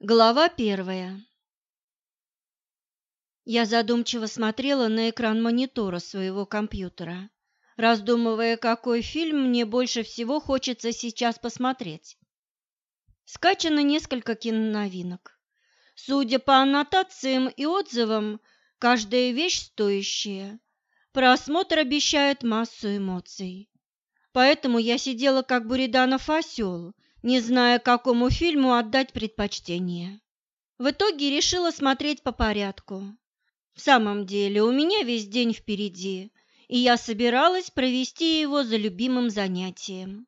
Глава первая Я задумчиво смотрела на экран монитора своего компьютера, раздумывая, какой фильм мне больше всего хочется сейчас посмотреть. Скачано несколько киноновинок. Судя по аннотациям и отзывам, каждая вещь стоящая. Просмотр обещает массу эмоций. Поэтому я сидела как Буриданов осел – не зная, какому фильму отдать предпочтение. В итоге решила смотреть по порядку. В самом деле, у меня весь день впереди, и я собиралась провести его за любимым занятием.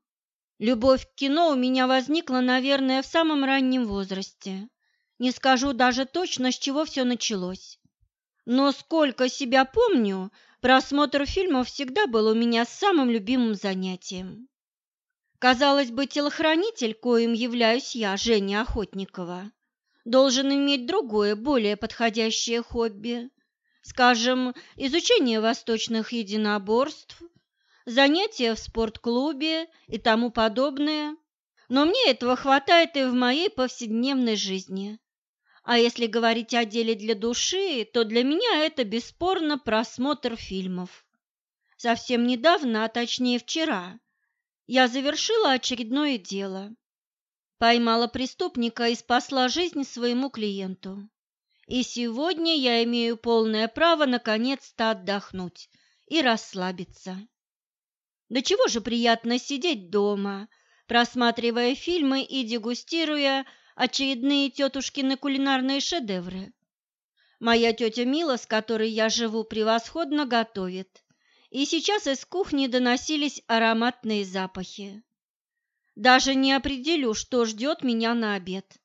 Любовь к кино у меня возникла, наверное, в самом раннем возрасте. Не скажу даже точно, с чего все началось. Но сколько себя помню, просмотр фильмов всегда был у меня самым любимым занятием. Казалось бы, телохранитель, коим являюсь я, Женя Охотникова, должен иметь другое, более подходящее хобби. Скажем, изучение восточных единоборств, занятия в спортклубе и тому подобное. Но мне этого хватает и в моей повседневной жизни. А если говорить о деле для души, то для меня это бесспорно просмотр фильмов. Совсем недавно, а точнее вчера, я завершила очередное дело. Поймала преступника и спасла жизнь своему клиенту. И сегодня я имею полное право наконец-то отдохнуть и расслабиться. Да чего же приятно сидеть дома, просматривая фильмы и дегустируя очередные тетушкины кулинарные шедевры. Моя тетя Мила, с которой я живу, превосходно готовит и сейчас из кухни доносились ароматные запахи. Даже не определю, что ждет меня на обед,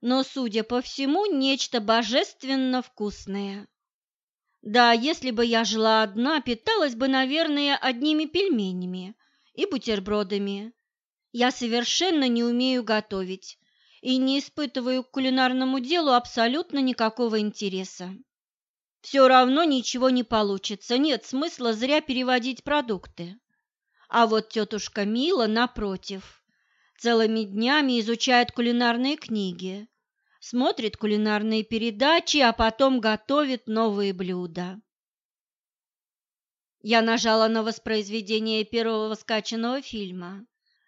но, судя по всему, нечто божественно вкусное. Да, если бы я жила одна, питалась бы, наверное, одними пельменями и бутербродами. Я совершенно не умею готовить и не испытываю к кулинарному делу абсолютно никакого интереса. Все равно ничего не получится, нет смысла зря переводить продукты. А вот тетушка Мила, напротив, целыми днями изучает кулинарные книги, смотрит кулинарные передачи, а потом готовит новые блюда. Я нажала на воспроизведение первого скачанного фильма,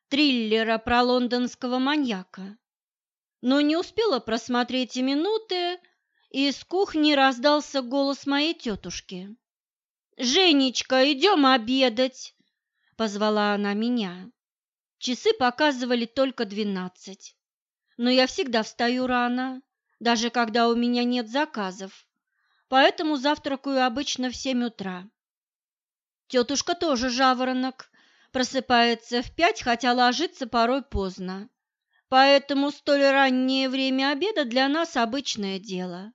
триллера про лондонского маньяка, но не успела просмотреть и минуты, из кухни раздался голос моей тетушки. «Женечка, идем обедать!» – позвала она меня. Часы показывали только двенадцать. Но я всегда встаю рано, даже когда у меня нет заказов, поэтому завтракаю обычно в семь утра. Тетушка тоже жаворонок, просыпается в пять, хотя ложится порой поздно. Поэтому столь раннее время обеда для нас обычное дело.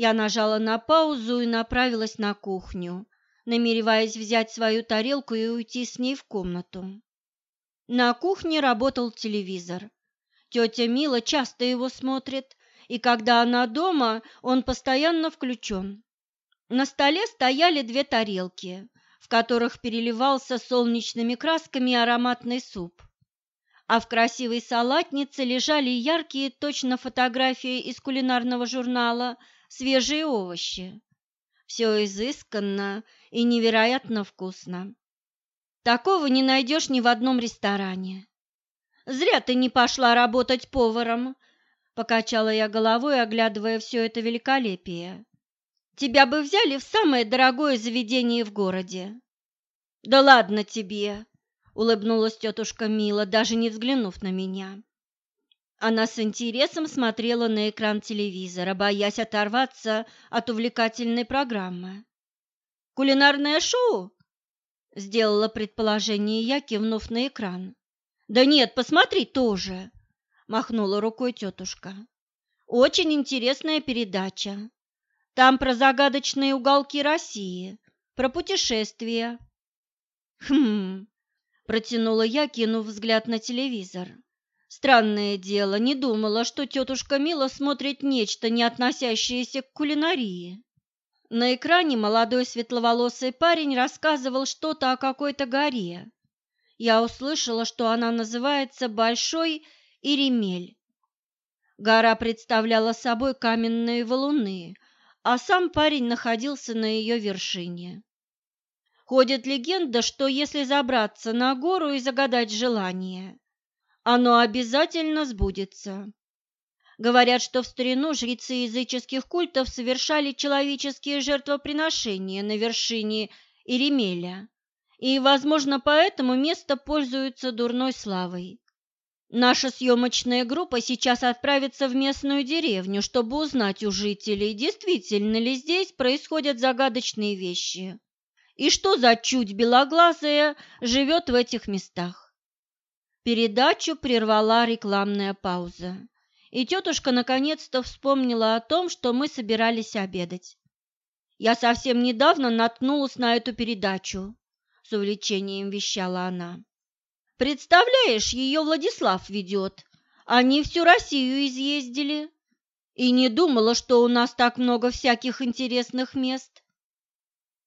Я нажала на паузу и направилась на кухню, намереваясь взять свою тарелку и уйти с ней в комнату. На кухне работал телевизор. Тетя Мила часто его смотрит, и когда она дома, он постоянно включен. На столе стояли две тарелки, в которых переливался солнечными красками ароматный суп. А в красивой салатнице лежали яркие точно фотографии из кулинарного журнала – свежие овощи. Все изысканно и невероятно вкусно. Такого не найдешь ни в одном ресторане. Зря ты не пошла работать поваром, покачала я головой, оглядывая все это великолепие. Тебя бы взяли в самое дорогое заведение в городе. Да ладно тебе, улыбнулась тетушка Мила, даже не взглянув на меня. Она с интересом смотрела на экран телевизора, боясь оторваться от увлекательной программы. «Кулинарное шоу?» – сделала предположение я, кивнув на экран. «Да нет, посмотри тоже!» – махнула рукой тетушка. «Очень интересная передача. Там про загадочные уголки России, про путешествия». «Хм...» – протянула я, кинув взгляд на телевизор. Странное дело, не думала, что тетушка Мила смотрит нечто, не относящееся к кулинарии. На экране молодой светловолосый парень рассказывал что-то о какой-то горе. Я услышала, что она называется Большой Иремель. Гора представляла собой каменные валуны, а сам парень находился на ее вершине. Ходит легенда, что если забраться на гору и загадать желание, оно обязательно сбудется. Говорят, что в старину жрецы языческих культов совершали человеческие жертвоприношения на вершине Иремеля, и, возможно, поэтому место пользуется дурной славой. Наша съемочная группа сейчас отправится в местную деревню, чтобы узнать у жителей, действительно ли здесь происходят загадочные вещи, и что за чуть белоглазая живет в этих местах. Передачу прервала рекламная пауза, и тетушка наконец-то вспомнила о том, что мы собирались обедать. Я совсем недавно наткнулась на эту передачу, с увлечением вещала она. Представляешь, ее Владислав ведет. Они всю Россию изъездили. И не думала, что у нас так много всяких интересных мест.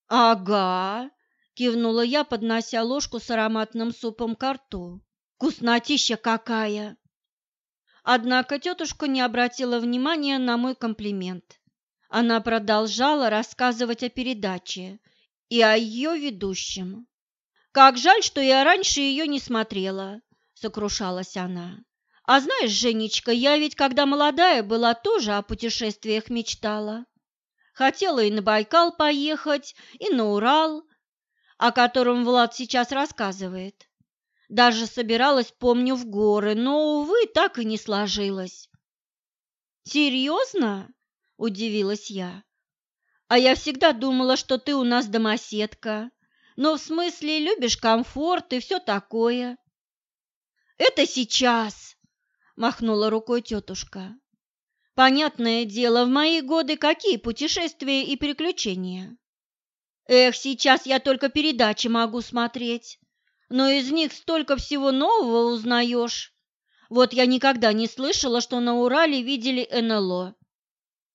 Ага, кивнула я, поднося ложку с ароматным супом к рту. Вкуснотища какая! Однако тетушка не обратила внимания на мой комплимент. Она продолжала рассказывать о передаче и о ее ведущем. Как жаль, что я раньше ее не смотрела, сокрушалась она. А знаешь, Женечка, я ведь когда молодая была, тоже о путешествиях мечтала. Хотела и на Байкал поехать, и на Урал, о котором Влад сейчас рассказывает. Даже собиралась, помню, в горы, но, увы, так и не сложилось. «Серьезно?» – удивилась я. «А я всегда думала, что ты у нас домоседка, но в смысле любишь комфорт и все такое. Это сейчас, махнула рукой тетушка. Понятное дело, в мои годы какие путешествия и приключения. Эх, сейчас я только передачи могу смотреть, но из них столько всего нового узнаешь. Вот я никогда не слышала, что на Урале видели НЛО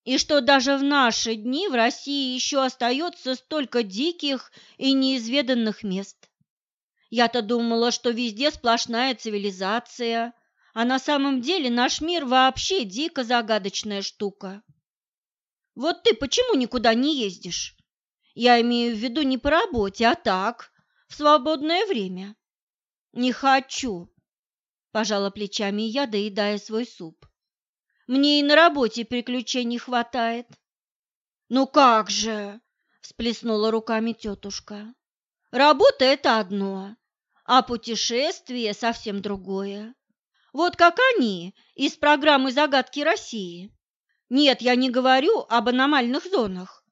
и что даже в наши дни в России еще остается столько диких и неизведанных мест. Я-то думала, что везде сплошная цивилизация, а на самом деле наш мир вообще дико загадочная штука. Вот ты почему никуда не ездишь? Я имею в виду не по работе, а так, в свободное время. Не хочу, пожала плечами я, доедая свой суп. Мне и на работе приключений хватает. Ну как же, всплеснула руками тетушка. Работа это одно, а путешествие совсем другое. Вот как они из программы «Загадки России». Нет, я не говорю об аномальных зонах.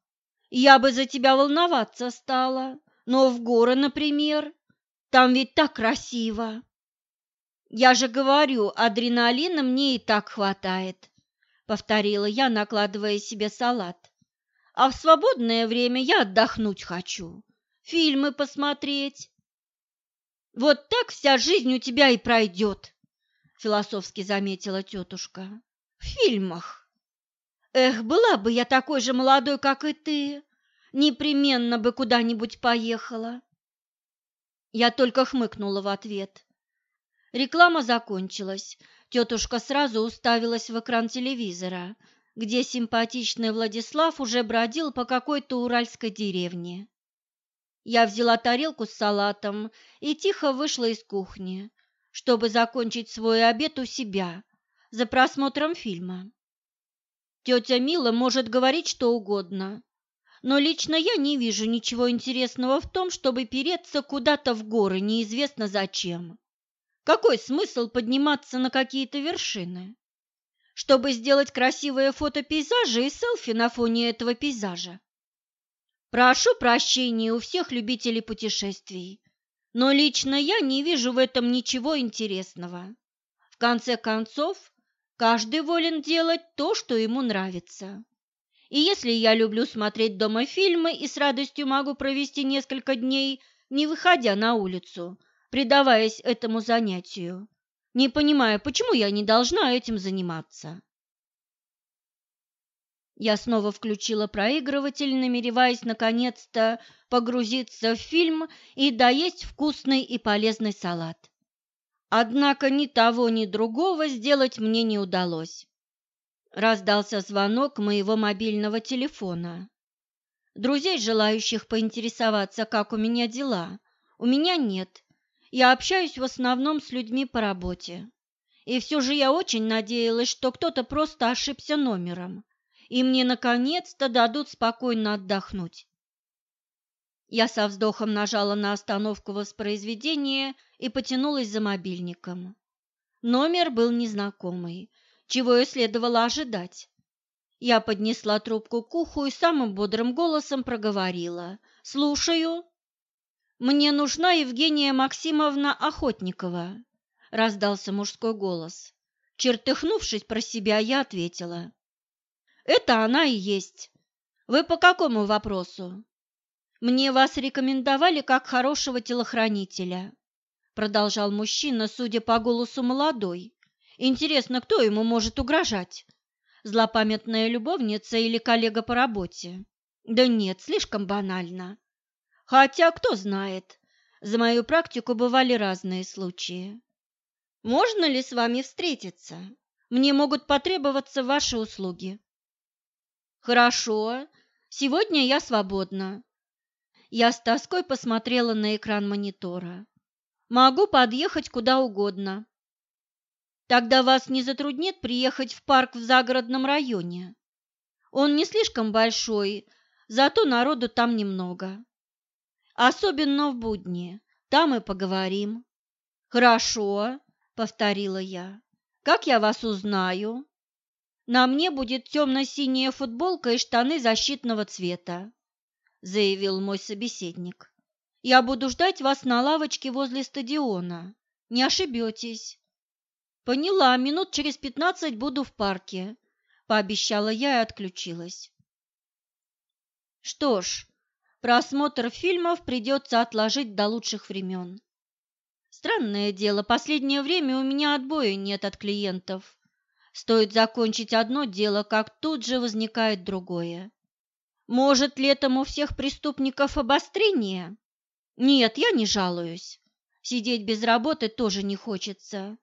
Я бы за тебя волноваться стала, но в горы, например, там ведь так красиво. Я же говорю, адреналина мне и так хватает, повторила я, накладывая себе салат. А в свободное время я отдохнуть хочу, фильмы посмотреть. Вот так вся жизнь у тебя и пройдет, философски заметила тетушка. В фильмах. Эх, была бы я такой же молодой, как и ты, непременно бы куда-нибудь поехала. Я только хмыкнула в ответ. Реклама закончилась. Тетушка сразу уставилась в экран телевизора, где симпатичный Владислав уже бродил по какой-то уральской деревне. Я взяла тарелку с салатом и тихо вышла из кухни, чтобы закончить свой обед у себя за просмотром фильма. Тетя Мила может говорить что угодно, но лично я не вижу ничего интересного в том, чтобы переться куда-то в горы неизвестно зачем. Какой смысл подниматься на какие-то вершины? Чтобы сделать красивое фото пейзажа и селфи на фоне этого пейзажа. Прошу прощения у всех любителей путешествий, но лично я не вижу в этом ничего интересного. В конце концов, каждый волен делать то, что ему нравится. И если я люблю смотреть дома фильмы и с радостью могу провести несколько дней, не выходя на улицу, предаваясь этому занятию, не понимая, почему я не должна этим заниматься. Я снова включила проигрыватель, намереваясь наконец-то погрузиться в фильм и доесть вкусный и полезный салат. Однако ни того, ни другого сделать мне не удалось. Раздался звонок моего мобильного телефона. Друзей, желающих поинтересоваться, как у меня дела, у меня нет. Я общаюсь в основном с людьми по работе. И все же я очень надеялась, что кто-то просто ошибся номером, и мне наконец-то дадут спокойно отдохнуть. Я со вздохом нажала на остановку воспроизведения и потянулась за мобильником. Номер был незнакомый, чего и следовало ожидать. Я поднесла трубку к уху и самым бодрым голосом проговорила. «Слушаю». «Мне нужна Евгения Максимовна Охотникова», — раздался мужской голос. Чертыхнувшись про себя, я ответила. «Это она и есть. Вы по какому вопросу?» «Мне вас рекомендовали как хорошего телохранителя», — продолжал мужчина, судя по голосу молодой. «Интересно, кто ему может угрожать? Злопамятная любовница или коллега по работе? Да нет, слишком банально. Хотя, кто знает, за мою практику бывали разные случаи. Можно ли с вами встретиться? Мне могут потребоваться ваши услуги. Хорошо, сегодня я свободна. Я с тоской посмотрела на экран монитора. Могу подъехать куда угодно. Тогда вас не затруднит приехать в парк в загородном районе. Он не слишком большой, зато народу там немного. Особенно в будни. Там и поговорим. Хорошо, повторила я. Как я вас узнаю? На мне будет темно-синяя футболка и штаны защитного цвета, заявил мой собеседник. Я буду ждать вас на лавочке возле стадиона. Не ошибетесь. Поняла, минут через пятнадцать буду в парке, пообещала я и отключилась. Что ж, просмотр фильмов придется отложить до лучших времен. Странное дело, последнее время у меня отбоя нет от клиентов. Стоит закончить одно дело, как тут же возникает другое. Может, летом у всех преступников обострение? Нет, я не жалуюсь. Сидеть без работы тоже не хочется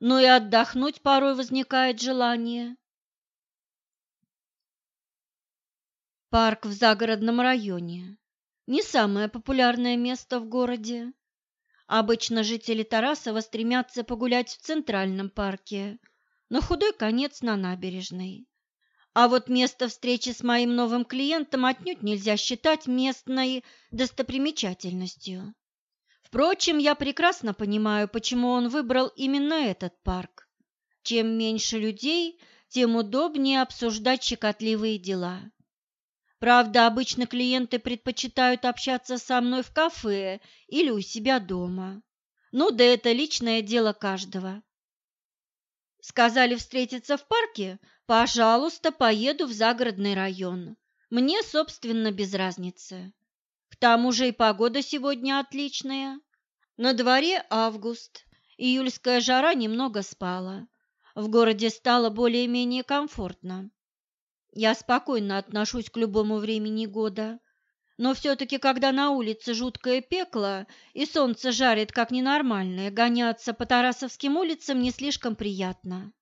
но и отдохнуть порой возникает желание. Парк в загородном районе. Не самое популярное место в городе. Обычно жители Тарасова стремятся погулять в центральном парке, на худой конец на набережной. А вот место встречи с моим новым клиентом отнюдь нельзя считать местной достопримечательностью. Впрочем, я прекрасно понимаю, почему он выбрал именно этот парк. Чем меньше людей, тем удобнее обсуждать щекотливые дела. Правда, обычно клиенты предпочитают общаться со мной в кафе или у себя дома. Ну да это личное дело каждого. Сказали встретиться в парке? Пожалуйста, поеду в загородный район. Мне, собственно, без разницы. Тому же и погода сегодня отличная. На дворе август, июльская жара немного спала. В городе стало более-менее комфортно. Я спокойно отношусь к любому времени года, но все-таки, когда на улице жуткое пекло и солнце жарит как ненормальное, гоняться по Тарасовским улицам не слишком приятно.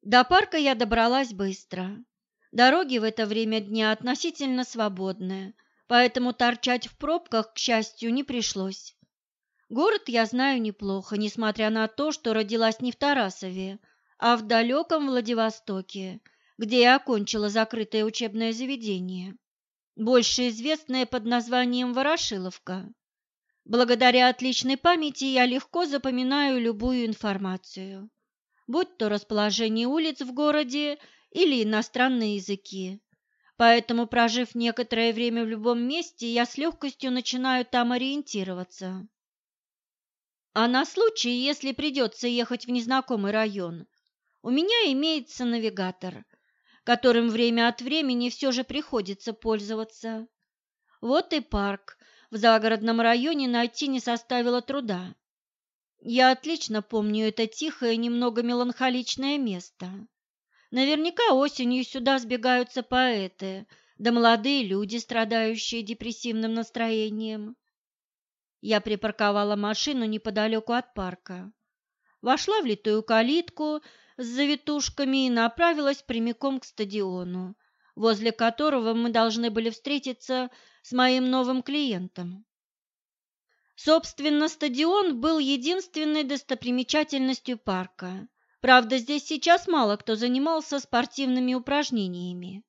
До парка я добралась быстро. Дороги в это время дня относительно свободные, поэтому торчать в пробках, к счастью, не пришлось. Город я знаю неплохо, несмотря на то, что родилась не в Тарасове, а в далеком Владивостоке, где я окончила закрытое учебное заведение, больше известное под названием Ворошиловка. Благодаря отличной памяти я легко запоминаю любую информацию, будь то расположение улиц в городе или иностранные языки. Поэтому, прожив некоторое время в любом месте, я с легкостью начинаю там ориентироваться. А на случай, если придется ехать в незнакомый район, у меня имеется навигатор, которым время от времени все же приходится пользоваться. Вот и парк в загородном районе найти не составило труда. Я отлично помню это тихое, немного меланхоличное место. Наверняка осенью сюда сбегаются поэты, да молодые люди, страдающие депрессивным настроением. Я припарковала машину неподалеку от парка. Вошла в литую калитку, с завитушками и направилась прямиком к стадиону, возле которого мы должны были встретиться с моим новым клиентом. Собственно, стадион был единственной достопримечательностью парка. Правда, здесь сейчас мало кто занимался спортивными упражнениями.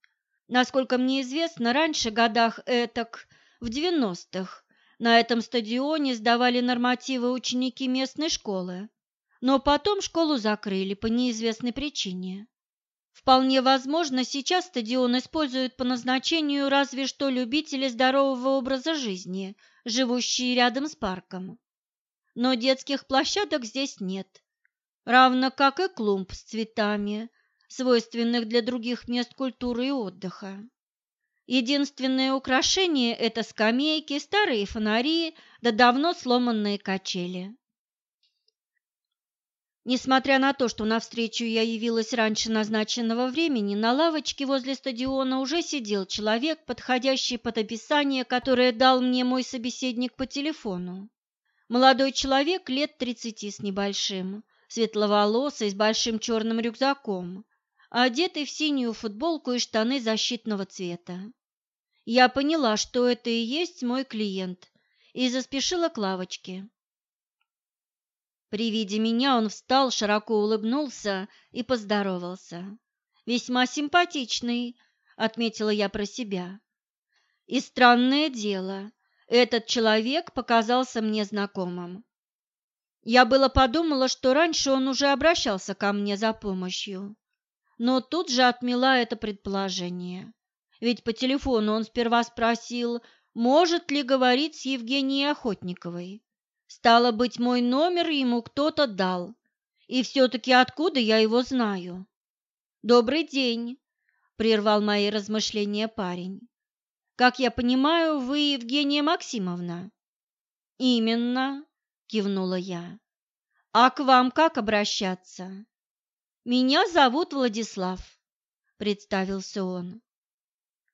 Насколько мне известно, раньше, годах этак, в 90-х, на этом стадионе сдавали нормативы ученики местной школы, но потом школу закрыли по неизвестной причине. Вполне возможно, сейчас стадион используют по назначению разве что любители здорового образа жизни, живущие рядом с парком. Но детских площадок здесь нет, равно как и клумб с цветами, свойственных для других мест культуры и отдыха. Единственное украшение – это скамейки, старые фонари да давно сломанные качели. Несмотря на то, что навстречу я явилась раньше назначенного времени, на лавочке возле стадиона уже сидел человек, подходящий под описание, которое дал мне мой собеседник по телефону. Молодой человек лет тридцати с небольшим, светловолосый, с большим черным рюкзаком, одетый в синюю футболку и штаны защитного цвета. Я поняла, что это и есть мой клиент, и заспешила к лавочке. При виде меня он встал, широко улыбнулся и поздоровался. «Весьма симпатичный», — отметила я про себя. И странное дело, этот человек показался мне знакомым. Я было подумала, что раньше он уже обращался ко мне за помощью, но тут же отмела это предположение. Ведь по телефону он сперва спросил, может ли говорить с Евгенией Охотниковой. Стало быть, мой номер ему кто-то дал. И все-таки откуда я его знаю? «Добрый день», — прервал мои размышления парень. «Как я понимаю, вы Евгения Максимовна?» «Именно», — кивнула я. «А к вам как обращаться?» «Меня зовут Владислав», — представился он.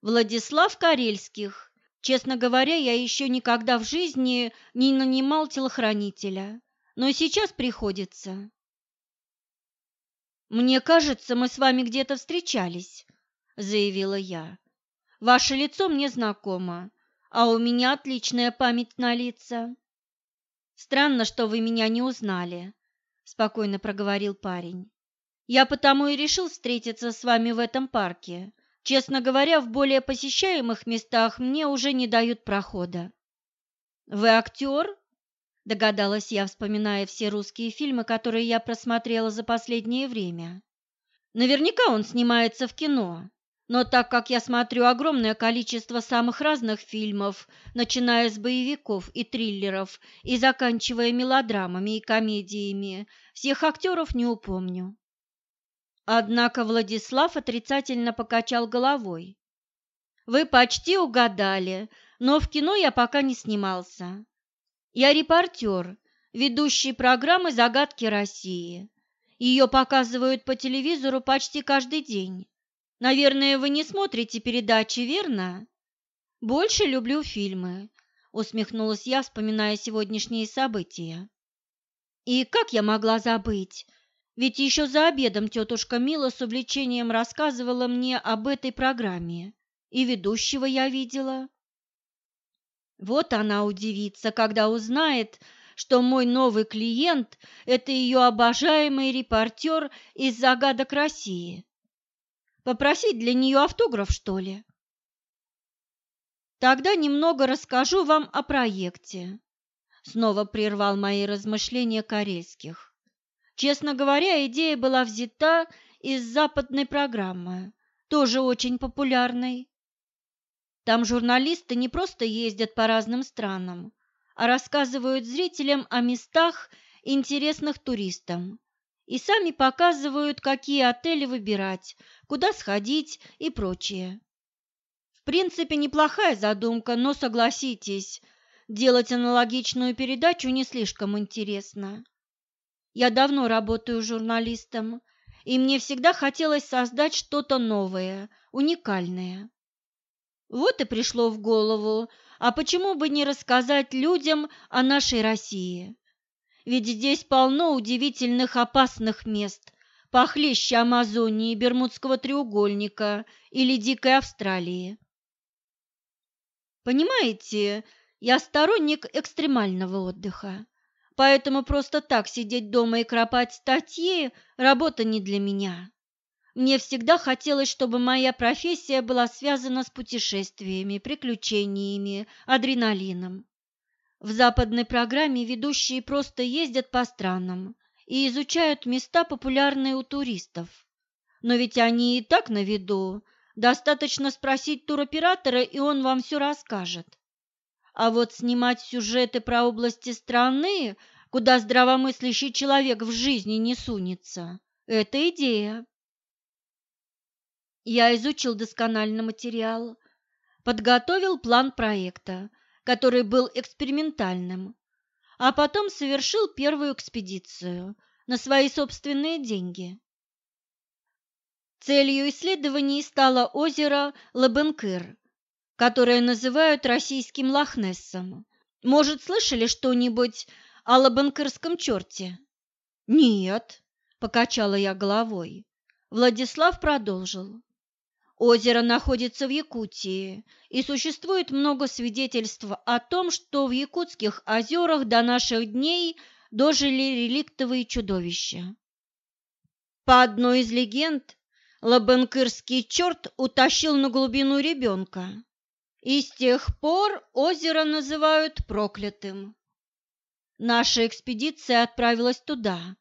«Владислав Карельских, Честно говоря, я еще никогда в жизни не нанимал телохранителя, но сейчас приходится. «Мне кажется, мы с вами где-то встречались», — заявила я. «Ваше лицо мне знакомо, а у меня отличная память на лица». «Странно, что вы меня не узнали», — спокойно проговорил парень. «Я потому и решил встретиться с вами в этом парке, Честно говоря, в более посещаемых местах мне уже не дают прохода. «Вы актер?» – догадалась я, вспоминая все русские фильмы, которые я просмотрела за последнее время. «Наверняка он снимается в кино, но так как я смотрю огромное количество самых разных фильмов, начиная с боевиков и триллеров и заканчивая мелодрамами и комедиями, всех актеров не упомню. Однако Владислав отрицательно покачал головой. «Вы почти угадали, но в кино я пока не снимался. Я репортер, ведущий программы «Загадки России». Ее показывают по телевизору почти каждый день. Наверное, вы не смотрите передачи, верно? Больше люблю фильмы, усмехнулась я, вспоминая сегодняшние события. И как я могла забыть? Ведь еще за обедом тетушка Мила с увлечением рассказывала мне об этой программе, и ведущего я видела. Вот она удивится, когда узнает, что мой новый клиент – это ее обожаемый репортер из «Загадок России». Попросить для нее автограф, что ли? Тогда немного расскажу вам о проекте. Снова прервал мои размышления Корейских. Честно говоря, идея была взята из западной программы, тоже очень популярной. Там журналисты не просто ездят по разным странам, а рассказывают зрителям о местах, интересных туристам, и сами показывают, какие отели выбирать, куда сходить и прочее. В принципе, неплохая задумка, но согласитесь, делать аналогичную передачу не слишком интересно. Я давно работаю журналистом, и мне всегда хотелось создать что-то новое, уникальное. Вот и пришло в голову, а почему бы не рассказать людям о нашей России? Ведь здесь полно удивительных опасных мест, похлеще Амазонии, Бермудского треугольника или Дикой Австралии. Понимаете, я сторонник экстремального отдыха, поэтому просто так сидеть дома и кропать статьи – работа не для меня. Мне всегда хотелось, чтобы моя профессия была связана с путешествиями, приключениями, адреналином. В западной программе ведущие просто ездят по странам и изучают места, популярные у туристов. Но ведь они и так на виду. Достаточно спросить туроператора, и он вам все расскажет. А вот снимать сюжеты про области страны, куда здравомыслящий человек в жизни не сунется, это идея. Я изучил досконально материал, подготовил план проекта, который был экспериментальным, а потом совершил первую экспедицию на свои собственные деньги. Целью исследований стало озеро Лабенкыр, которое называют российским Лохнессом. Может, слышали что-нибудь о Лабенкырском черте? Нет, покачала я головой. Владислав продолжил. Озеро находится в Якутии, и существует много свидетельств о том, что в якутских озерах до наших дней дожили реликтовые чудовища. По одной из легенд, лабенкырский черт утащил на глубину ребенка, и с тех пор озеро называют проклятым. Наша экспедиция отправилась туда.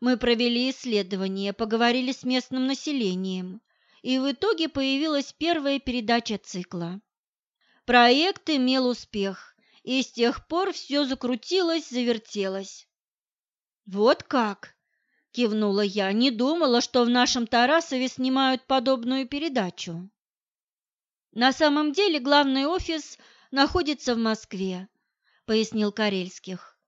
Мы провели исследования, поговорили с местным населением – и в итоге появилась первая передача цикла. Проект имел успех, и с тех пор все закрутилось, завертелось. «Вот как!» – кивнула я, не думала, что в нашем Тарасове снимают подобную передачу. «На самом деле главный офис находится в Москве», – пояснил Карельских.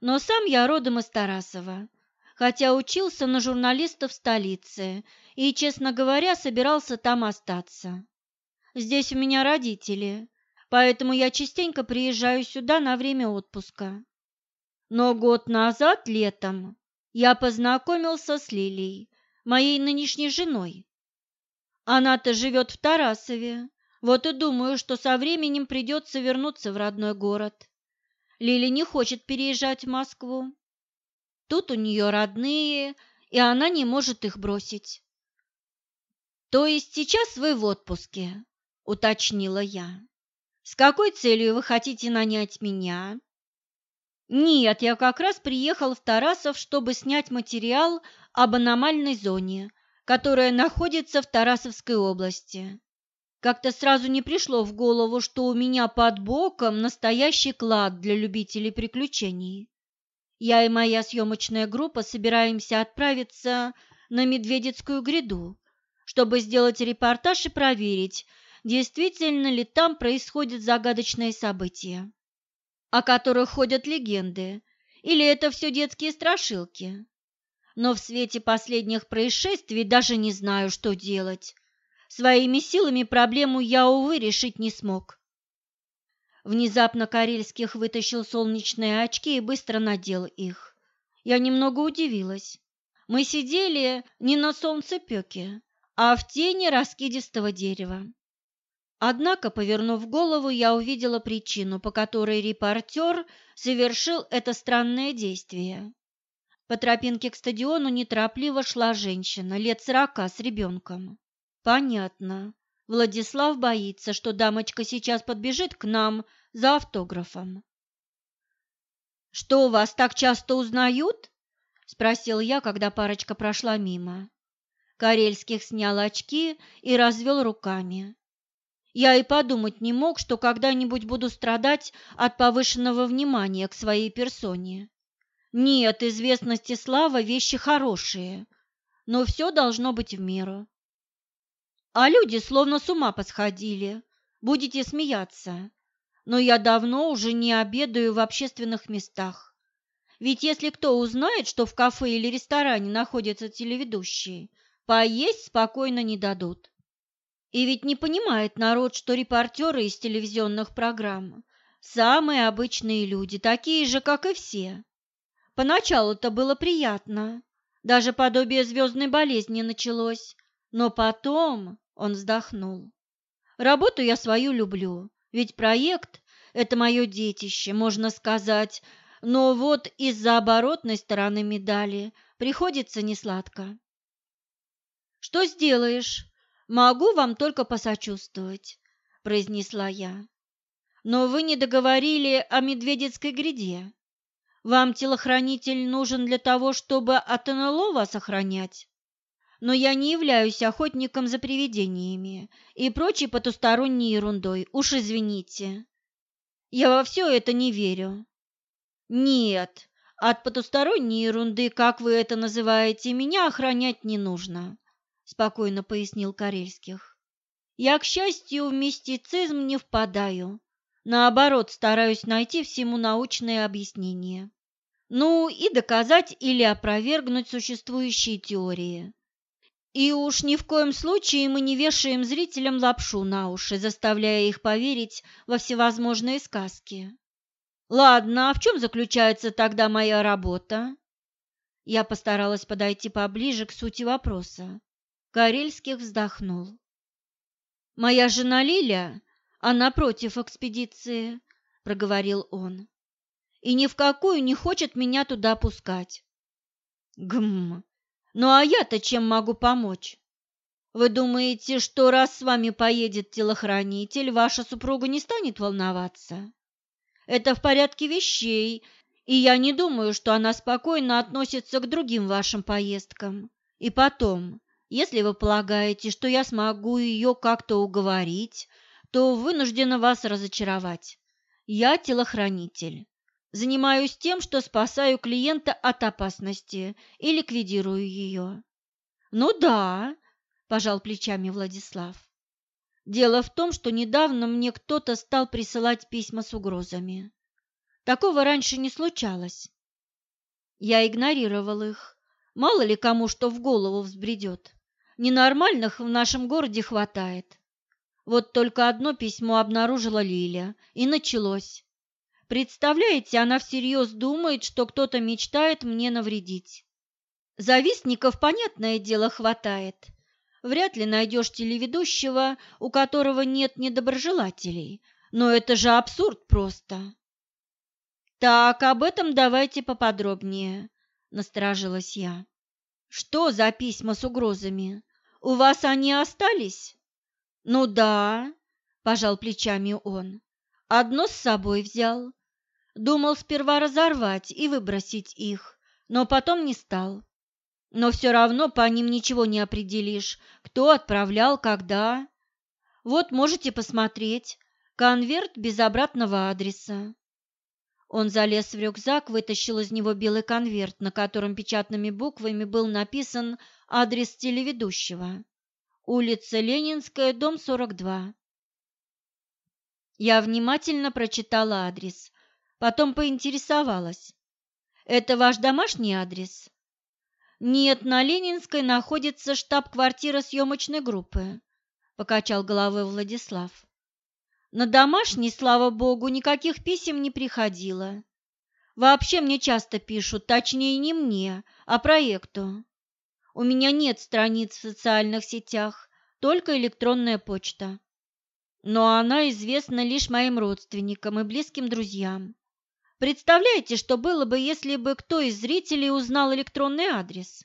«Но сам я родом из Тарасова, хотя учился на журналиста в столице и, честно говоря, собирался там остаться. Здесь у меня родители, поэтому я частенько приезжаю сюда на время отпуска. Но год назад, летом, я познакомился с Лилией, моей нынешней женой. Она-то живет в Тарасове, вот и думаю, что со временем придется вернуться в родной город. Лили не хочет переезжать в Москву. Тут у нее родные, и она не может их бросить. То есть сейчас вы в отпуске, уточнила я. С какой целью вы хотите нанять меня? Нет, я как раз приехал в Тарасов, чтобы снять материал об аномальной зоне, которая находится в Тарасовской области. Как-то сразу не пришло в голову, что у меня под боком настоящий клад для любителей приключений. Я и моя съемочная группа собираемся отправиться на Медведецкую гряду, чтобы сделать репортаж и проверить, действительно ли там происходят загадочные события, о которых ходят легенды, или это все детские страшилки. Но в свете последних происшествий даже не знаю, что делать. Своими силами проблему я, увы, решить не смог. Внезапно Карельских вытащил солнечные очки и быстро надел их. Я немного удивилась. Мы сидели не на солнцепеке, а в тени раскидистого дерева. Однако, повернув голову, я увидела причину, по которой репортер совершил это странное действие. По тропинке к стадиону неторопливо шла женщина, лет сорока, с ребенком. Понятно. Владислав боится, что дамочка сейчас подбежит к нам за автографом. «Что, вас так часто узнают?» – спросил я, когда парочка прошла мимо. Карельских снял очки и развел руками. Я и подумать не мог, что когда-нибудь буду страдать от повышенного внимания к своей персоне. Нет, известность и слава – вещи хорошие, но все должно быть в меру. А люди словно с ума посходили. Будете смеяться. Но я давно уже не обедаю в общественных местах. Ведь если кто узнает, что в кафе или ресторане находятся телеведущие, поесть спокойно не дадут. И ведь не понимает народ, что репортеры из телевизионных программ – самые обычные люди, такие же, как и все. Поначалу это было приятно, Даже подобие звездной болезни началось. Но потом он вздохнул. Работу я свою люблю, ведь проект – это мое детище, можно сказать, но вот из-за оборотной стороны медали приходится несладко. «Что сделаешь? Могу вам только посочувствовать», – произнесла я. «Но вы не договорили о медведицкой гряде. Вам телохранитель нужен для того, чтобы от НЛО вас охранять?» Но я не являюсь охотником за привидениями и прочей потусторонней ерундой, уж извините. Я во все это не верю. Нет, от потусторонней ерунды, как вы это называете, меня охранять не нужно, спокойно пояснил Карельских. Я, к счастью, в мистицизм не впадаю. Наоборот, стараюсь найти всему научное объяснение. Ну и доказать или опровергнуть существующие теории. И уж ни в коем случае мы не вешаем зрителям лапшу на уши, заставляя их поверить во всевозможные сказки. Ладно, а в чем заключается тогда моя работа? Я постаралась подойти поближе к сути вопроса. Карельских вздохнул. Моя жена Лиля, она против экспедиции, проговорил он. И ни в какую не хочет меня туда пускать. Гм, ну а я-то чем могу помочь? Вы думаете, что раз с вами поедет телохранитель, ваша супруга не станет волноваться? Это в порядке вещей, и я не думаю, что она спокойно относится к другим вашим поездкам. И потом, если вы полагаете, что я смогу ее как-то уговорить, то вынуждена вас разочаровать. Я телохранитель. Занимаюсь тем, что спасаю клиента от опасности и ликвидирую ее. Ну да, пожал плечами Владислав. Дело в том, что недавно мне кто-то стал присылать письма с угрозами. Такого раньше не случалось. Я игнорировал их. Мало ли кому что в голову взбредет. Ненормальных в нашем городе хватает. Вот только одно письмо обнаружила Лиля, и началось. Представляете, она всерьез думает, что кто-то мечтает мне навредить. Завистников, понятное дело, хватает. Вряд ли найдешь телеведущего, у которого нет недоброжелателей. Но это же абсурд просто. Так, об этом давайте поподробнее, насторожилась я. Что за письма с угрозами? У вас они остались? Ну да, пожал плечами он. Одно с собой взял. Думал сперва разорвать и выбросить их, но потом не стал. Но все равно по ним ничего не определишь, кто отправлял, когда. Вот можете посмотреть. Конверт без обратного адреса. Он залез в рюкзак, вытащил из него белый конверт, на котором печатными буквами был написан адрес телеведущего. Улица Ленинская, дом 42. Я внимательно прочитала адрес, потом поинтересовалась. «Это ваш домашний адрес?» «Нет, на Ленинской находится штаб-квартира съемочной группы», – покачал головой Владислав. «На домашний, слава богу, никаких писем не приходило. Вообще мне часто пишут, точнее не мне, а проекту. У меня нет страниц в социальных сетях, только электронная почта но она известна лишь моим родственникам и близким друзьям. Представляете, что было бы, если бы кто из зрителей узнал электронный адрес?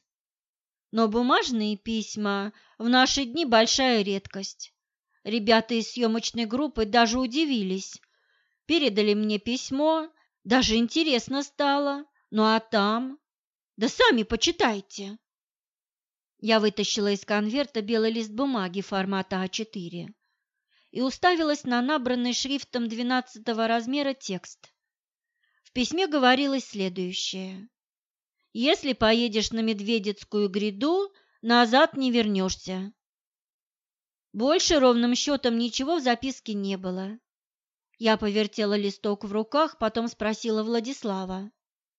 Но бумажные письма в наши дни большая редкость. Ребята из съемочной группы даже удивились. Передали мне письмо, даже интересно стало. Ну а там? Да сами почитайте. Я вытащила из конверта белый лист бумаги формата А4 и уставилась на набранный шрифтом двенадцатого размера текст. В письме говорилось следующее. «Если поедешь на Медведецкую гряду, назад не вернешься». Больше ровным счетом ничего в записке не было. Я повертела листок в руках, потом спросила Владислава.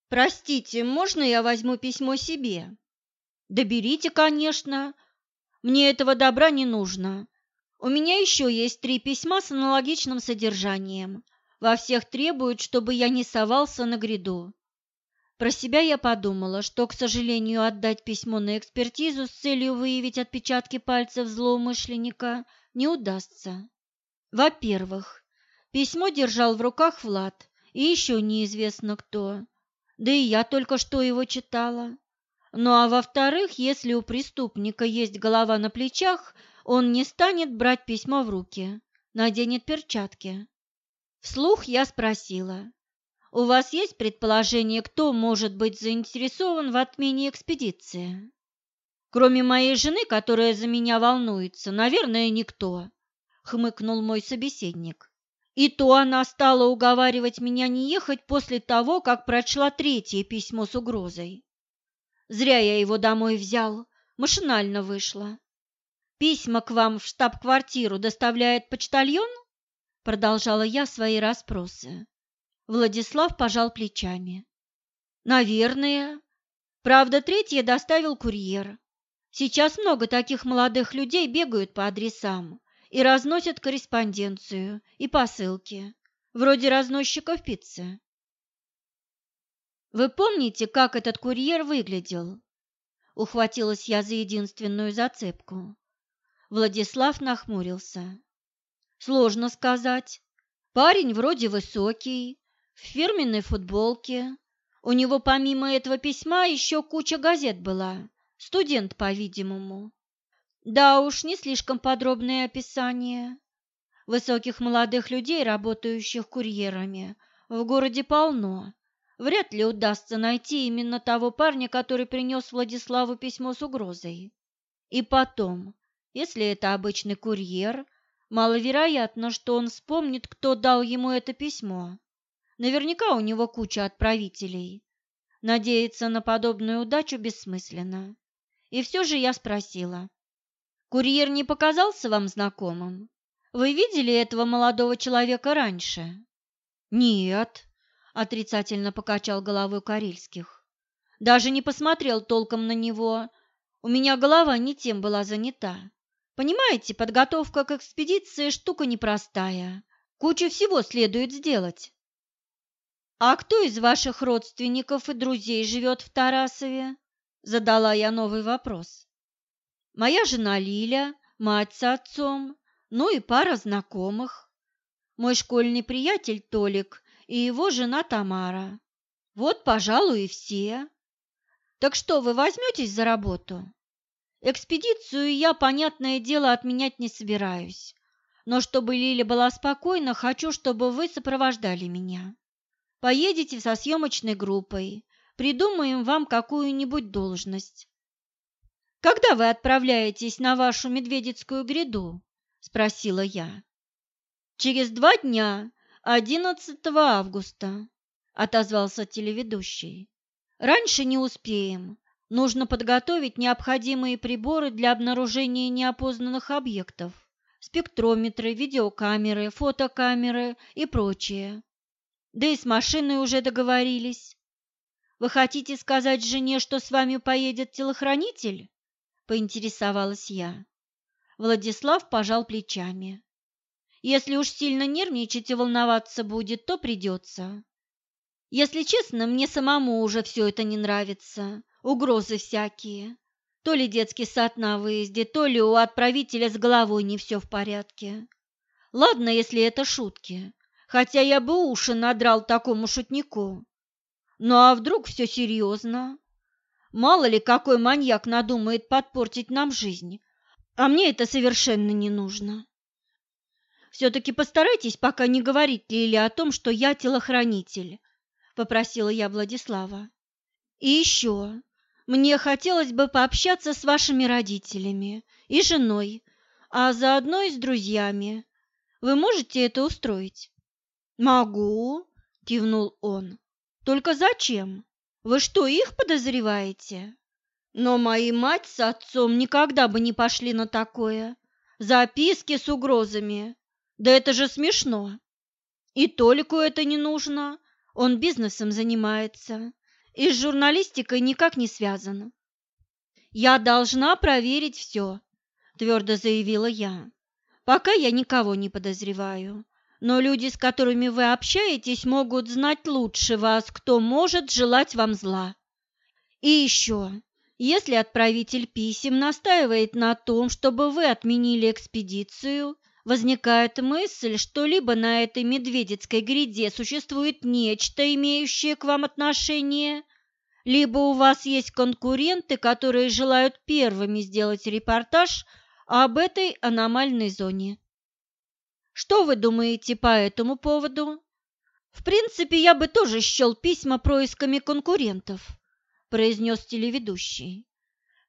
«Простите, можно я возьму письмо себе?» «Да берите, конечно. Мне этого добра не нужно. У меня еще есть три письма с аналогичным содержанием. Во всех требуют, чтобы я не совался на гряду. Про себя я подумала, что, к сожалению, отдать письмо на экспертизу с целью выявить отпечатки пальцев злоумышленника не удастся. Во-первых, письмо держал в руках Влад и еще неизвестно кто, да и я только что его читала. Ну а во-вторых, если у преступника есть голова на плечах, он не станет брать письмо в руки, наденет перчатки. Вслух я спросила, у вас есть предположение, кто может быть заинтересован в отмене экспедиции? Кроме моей жены, которая за меня волнуется, наверное, никто, хмыкнул мой собеседник. И то она стала уговаривать меня не ехать после того, как прочла третье письмо с угрозой. Зря я его домой взял, машинально вышло. Письма к вам в штаб-квартиру доставляет почтальон? Продолжала я свои расспросы. Владислав пожал плечами. Наверное. Правда, третье доставил курьер. Сейчас много таких молодых людей бегают по адресам и разносят корреспонденцию и посылки, вроде разносчиков пиццы. Вы помните, как этот курьер выглядел? Ухватилась я за единственную зацепку. Владислав нахмурился. Сложно сказать. Парень вроде высокий, в фирменной футболке. У него помимо этого письма еще куча газет была. Студент, по-видимому. Да уж, не слишком подробное описание. Высоких молодых людей, работающих курьерами, в городе полно. Вряд ли удастся найти именно того парня, который принес Владиславу письмо с угрозой. И потом, если это обычный курьер, маловероятно, что он вспомнит, кто дал ему это письмо. Наверняка у него куча отправителей. Надеяться на подобную удачу бессмысленно. И все же я спросила. «Курьер не показался вам знакомым? Вы видели этого молодого человека раньше?» «Нет», — отрицательно покачал головой Карельских. «Даже не посмотрел толком на него. У меня голова не тем была занята. Понимаете, подготовка к экспедиции – штука непростая. Кучу всего следует сделать. «А кто из ваших родственников и друзей живет в Тарасове?» – задала я новый вопрос. «Моя жена Лиля, мать с отцом, ну и пара знакомых. Мой школьный приятель Толик и его жена Тамара. Вот, пожалуй, и все. Так что, вы возьметесь за работу? Экспедицию я, понятное дело, отменять не собираюсь. Но чтобы Лиля была спокойна, хочу, чтобы вы сопровождали меня. Поедете со съемочной группой, придумаем вам какую-нибудь должность. Когда вы отправляетесь на вашу медведицкую гряду? спросила я. Через два дня, 11 августа, отозвался телеведущий. Раньше не успеем. Нужно подготовить необходимые приборы для обнаружения неопознанных объектов, спектрометры, видеокамеры, фотокамеры и прочее. Да и с машиной уже договорились. Вы хотите сказать жене, что с вами поедет телохранитель? Поинтересовалась я. Владислав пожал плечами. Если уж сильно нервничать и волноваться будет, то придется. Если честно, мне самому уже все это не нравится. Угрозы всякие. То ли детский сад на выезде, то ли у отправителя с головой не все в порядке. Ладно, если это шутки хотя я бы уши надрал такому шутнику. Ну а вдруг все серьезно? Мало ли, какой маньяк надумает подпортить нам жизнь, а мне это совершенно не нужно. Все-таки постарайтесь пока не говорить Лиле о том, что я телохранитель, попросила я Владислава. И еще, мне хотелось бы пообщаться с вашими родителями и женой, а заодно и с друзьями. Вы можете это устроить? «Могу», – кивнул он. «Только зачем? Вы что, их подозреваете?» «Но мои мать с отцом никогда бы не пошли на такое. Записки с угрозами. Да это же смешно. И Толику это не нужно. Он бизнесом занимается и с журналистикой никак не связан. «Я должна проверить все», – твердо заявила я. «Пока я никого не подозреваю. но люди, с которыми вы общаетесь, могут знать лучше вас, кто может желать вам зла. И еще, если отправитель писем настаивает на том, чтобы вы отменили экспедицию, возникает мысль, что либо на этой медведицкой гряде существует нечто, имеющее к вам отношение, либо у вас есть конкуренты, которые желают первыми сделать репортаж об этой аномальной зоне. Что вы думаете по этому поводу? В принципе, я бы тоже счел письма происками конкурентов, произнес телеведущий.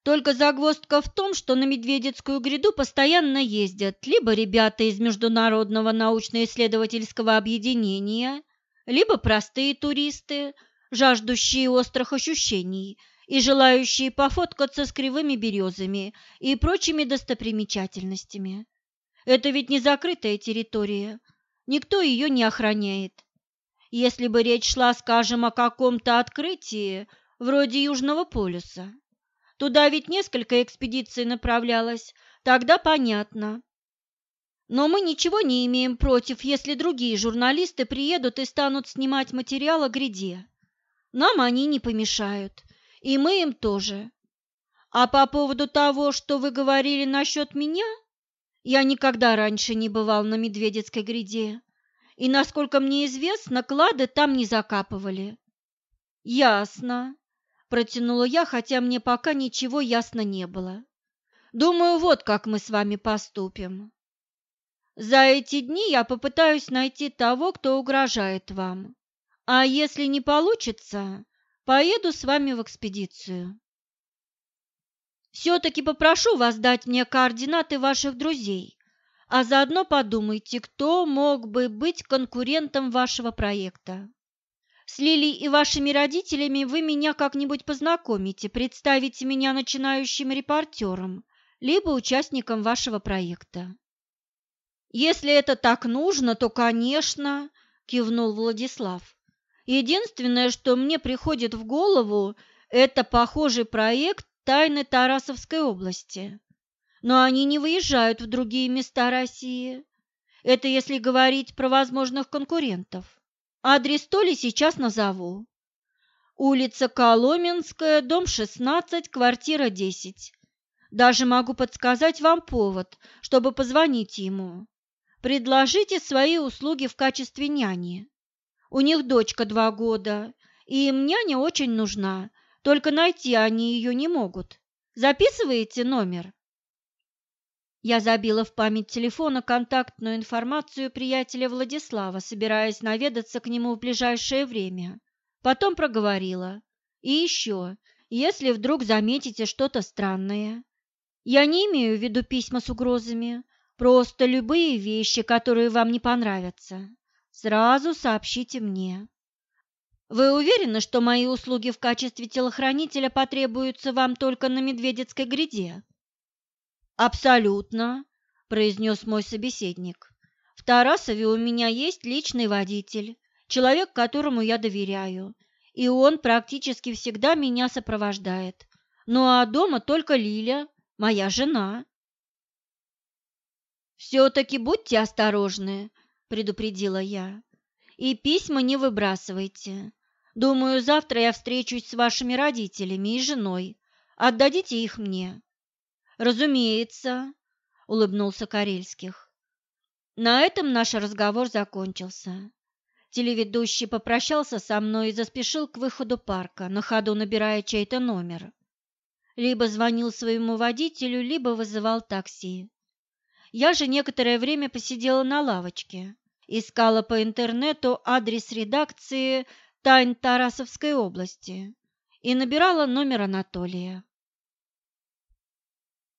Только загвоздка в том, что на Медведецкую гряду постоянно ездят либо ребята из Международного научно-исследовательского объединения, либо простые туристы, жаждущие острых ощущений и желающие пофоткаться с кривыми березами и прочими достопримечательностями. Это ведь не закрытая территория, никто ее не охраняет. Если бы речь шла, скажем, о каком-то открытии, вроде Южного полюса, туда ведь несколько экспедиций направлялось, тогда понятно. Но мы ничего не имеем против, если другие журналисты приедут и станут снимать материал о гряде. Нам они не помешают, и мы им тоже. А по поводу того, что вы говорили насчет меня – я никогда раньше не бывал на Медведецкой гряде, и, насколько мне известно, клады там не закапывали. Ясно, протянула я, хотя мне пока ничего ясно не было. Думаю, вот как мы с вами поступим. За эти дни я попытаюсь найти того, кто угрожает вам. А если не получится, поеду с вами в экспедицию. Все-таки попрошу вас дать мне координаты ваших друзей, а заодно подумайте, кто мог бы быть конкурентом вашего проекта. С Лилей и вашими родителями вы меня как-нибудь познакомите, представите меня начинающим репортером, либо участником вашего проекта. Если это так нужно, то, конечно, кивнул Владислав. Единственное, что мне приходит в голову, это похожий проект тайны Тарасовской области. Но они не выезжают в другие места России. Это если говорить про возможных конкурентов. Адрес Толи сейчас назову. Улица Коломенская, дом 16, квартира 10. Даже могу подсказать вам повод, чтобы позвонить ему. Предложите свои услуги в качестве няни. У них дочка два года, и им няня очень нужна, только найти они ее не могут. Записываете номер?» Я забила в память телефона контактную информацию приятеля Владислава, собираясь наведаться к нему в ближайшее время. Потом проговорила. «И еще, если вдруг заметите что-то странное. Я не имею в виду письма с угрозами, просто любые вещи, которые вам не понравятся. Сразу сообщите мне». Вы уверены, что мои услуги в качестве телохранителя потребуются вам только на Медведецкой гряде? Абсолютно, произнес мой собеседник. В Тарасове у меня есть личный водитель, человек, которому я доверяю, и он практически всегда меня сопровождает. Ну а дома только Лиля, моя жена. «Все-таки будьте осторожны», – предупредила я. «И письма не выбрасывайте. Думаю, завтра я встречусь с вашими родителями и женой. Отдадите их мне. Разумеется, улыбнулся Карельских. На этом наш разговор закончился. Телеведущий попрощался со мной и заспешил к выходу парка, на ходу набирая чей-то номер. Либо звонил своему водителю, либо вызывал такси. Я же некоторое время посидела на лавочке, искала по интернету адрес редакции тайн Тарасовской области и набирала номер Анатолия.